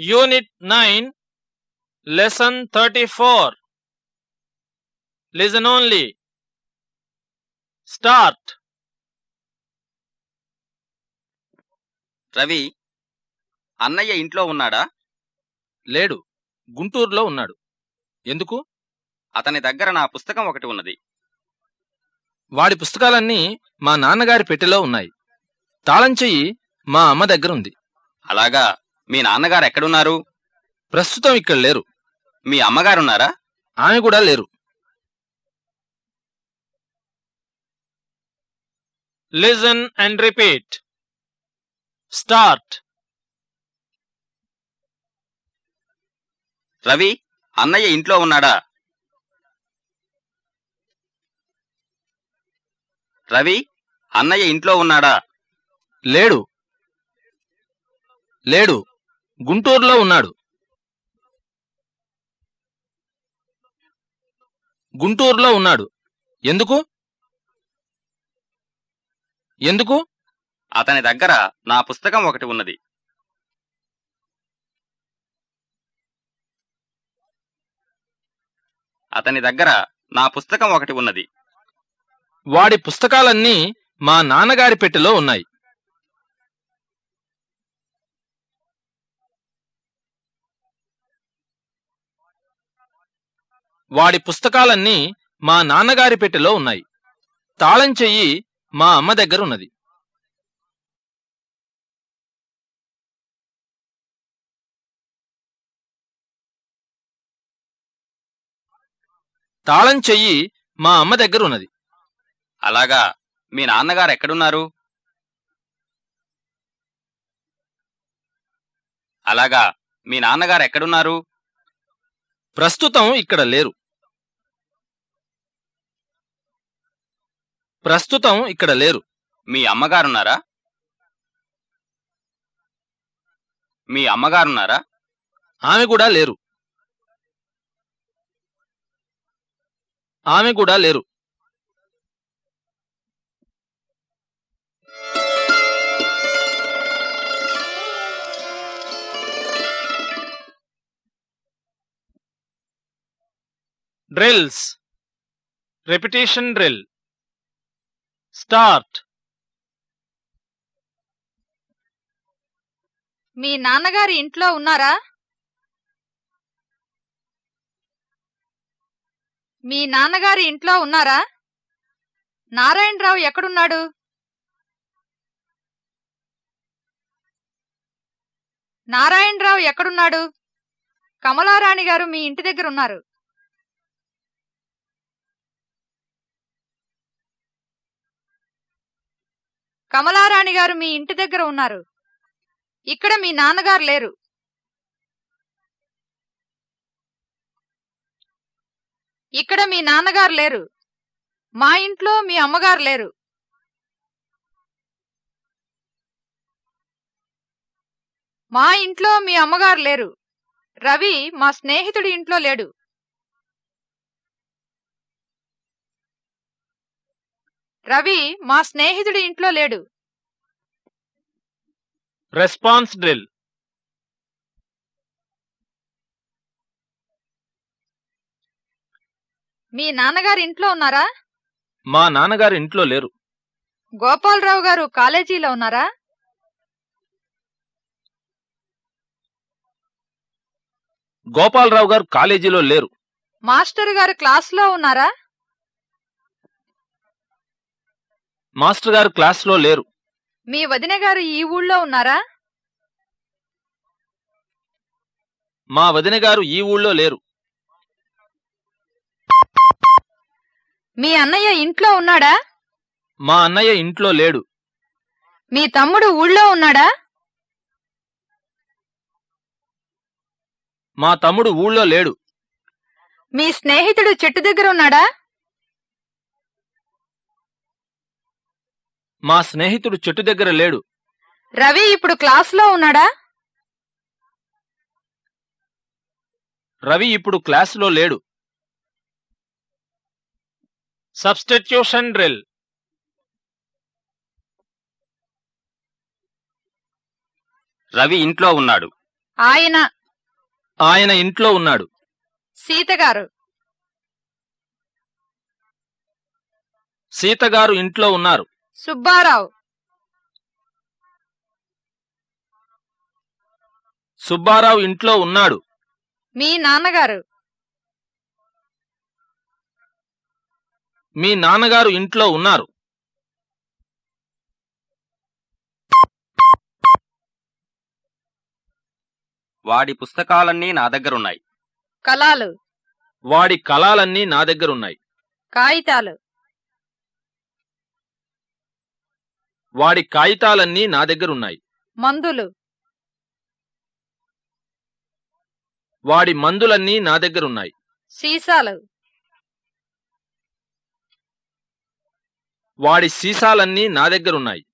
Unit nine lesson thirty four listen only start Ravi అన్నయ్య ఇంట్లో ఉన్నాడా? లేడు. గుంటూరులో ఉన్నాడు. ఎందుకు? అతని దగ్గర నా పుస్తకం ఒకటి ఉన్నది. వాడి పుస్తకాలన్నీ మా నాన్నగారి పెట్టెలో ఉన్నాయి. తాళం చెయ్యి మా అమ్మ దగ్గర ఉంది అలాగా. మీ నాన్నగారు ఎక్కడున్నారు? ప్రస్తుతం ఇక్కడ లేరు. మీ అమ్మగారున్నారా? ఆమె కూడా లేరు. Listen and repeat start Ravi అన్నయ్య ఇంట్లో ఉన్నాడా? రవి అన్నయ్య ఇంట్లో ఉన్నాడా? లేడు. లేడు. గుంటూరులో ఉన్నాడు. గుంటూరులో ఉన్నాడు. ఎందుకు? ఎందుకు? అతని దగ్గర నా పుస్తకం ఒకటి ఉన్నది. అతని దగ్గర నా పుస్తకం ఒకటి ఉన్నది. వాడి పుస్తకాలన్నీ మా నాన్నగారి పెట్టెలో ఉన్నాయి. వాడి పుస్తకాలన్నీ మా నాన్నగారి పెట్టెలో ఉన్నాయి. తాళం చెయ్యి మా అమ్మ దగ్గర ఉన్నది తాళం చెయ్యి మా అమ్మ దగ్గర ఉన్నది అలాగా మీ నాన్నగారు ఎక్కడున్నారు? అలాగా మీ నాన్నగారు ఎక్కడున్నారు? ప్రస్తుతం ఇక్కడ లేరు. ప్రస్తుతం ఇక్కడ లేరు. మీ అమ్మగారున్నారా? మీ అమ్మగారున్నారా? ఆమె కూడా లేరు. ఆమె కూడా లేరు. డ్రిల్స్. Repetition drill. స్టార్ట్. మీ నాన్నగారు ఇంట్లో ఉన్నారా? మీ నాన్నగారు ఇంట్లో ఉన్నారా? నారాయణరావు ఎక్కడున్నాడు? నారాయణరావు ఎక్కడున్నాడు? కమలారాణి గారు మీ ఇంటి దగ్గర ఉన్నారు. కమలారాణి గారు మీ ఇంటి దగ్గర ఉన్నారు. ఇక్కడ మీ నాన్నగారు లేరు. ఇక్కడ మీ నాన్నగారు లేరు. మా ఇంట్లో మీ అమ్మగారు లేరు. మా ఇంట్లో మీ అమ్మగారు లేరు. రవి మా స్నేహితుడి ఇంట్లో లేడు. రవి మా స్నేహితుడి ఇంట్లో లేడు. Response drill. మీ నాన్నగారు ఇంట్లో ఉన్నారా? మా నాన్నగారు ఇంట్లో లేరు. గోపాలరావు గారు కాలేజీలో ఉన్నారా? గోపాలరావు గారు కాలేజీలో లేరు. మాస్టర్ గారు క్లాస్లో ఉన్నారా? మాస్టర్ గారు క్లాస్లో లేరు. మీ వదిన గారు ఈ ఊళ్ళో ఉన్నారా? మా వదిన గారు ఈ ఊళ్ళో లేరు. మీ అన్నయ్య ఇంట్లో ఉన్నాడా? మా అన్నయ్య ఇంట్లో లేడు. మీ తమ్ముడు ఊళ్ళో ఉన్నాడా? మా తమ్ముడు ఊళ్ళో లేడు. మీ స్నేహితుడు చెట్టు దగ్గర ఉన్నాడా? మా స్నేహితుడు చెట్టు దగ్గర లేడు. రవి ఇప్పుడు క్లాస్లో ఉన్నాడా? రవి ఇప్పుడు క్లాసులో లేడు. Substitution drill. రవి ఇంట్లో ఉన్నాడు. ఆయన. ఆయన ఇంట్లో ఉన్నాడు. సీతగారు సీతగారు ఇంట్లో ఉన్నారు. సుబ్బారావు. సుబ్బారావు ఇంట్లో ఉన్నాడు. మీ నాన్నగారు. మీ నాన్నగారు ఇంట్లో ఉన్నారు. వాడి పుస్తకాలన్నీ నా దగ్గరున్నాయి. కళాలు. వాడి కళాలన్నీ నా దగ్గరున్నాయి. కాగితాలు. వాడి కాగితాలన్నీ నా దగ్గరున్నాయి. మందులు. వాడి మందులన్నీ నా దగ్గరున్నాయి. సీసాలు. వాడి సీసాలన్నీ నా దగ్గరున్నాయి.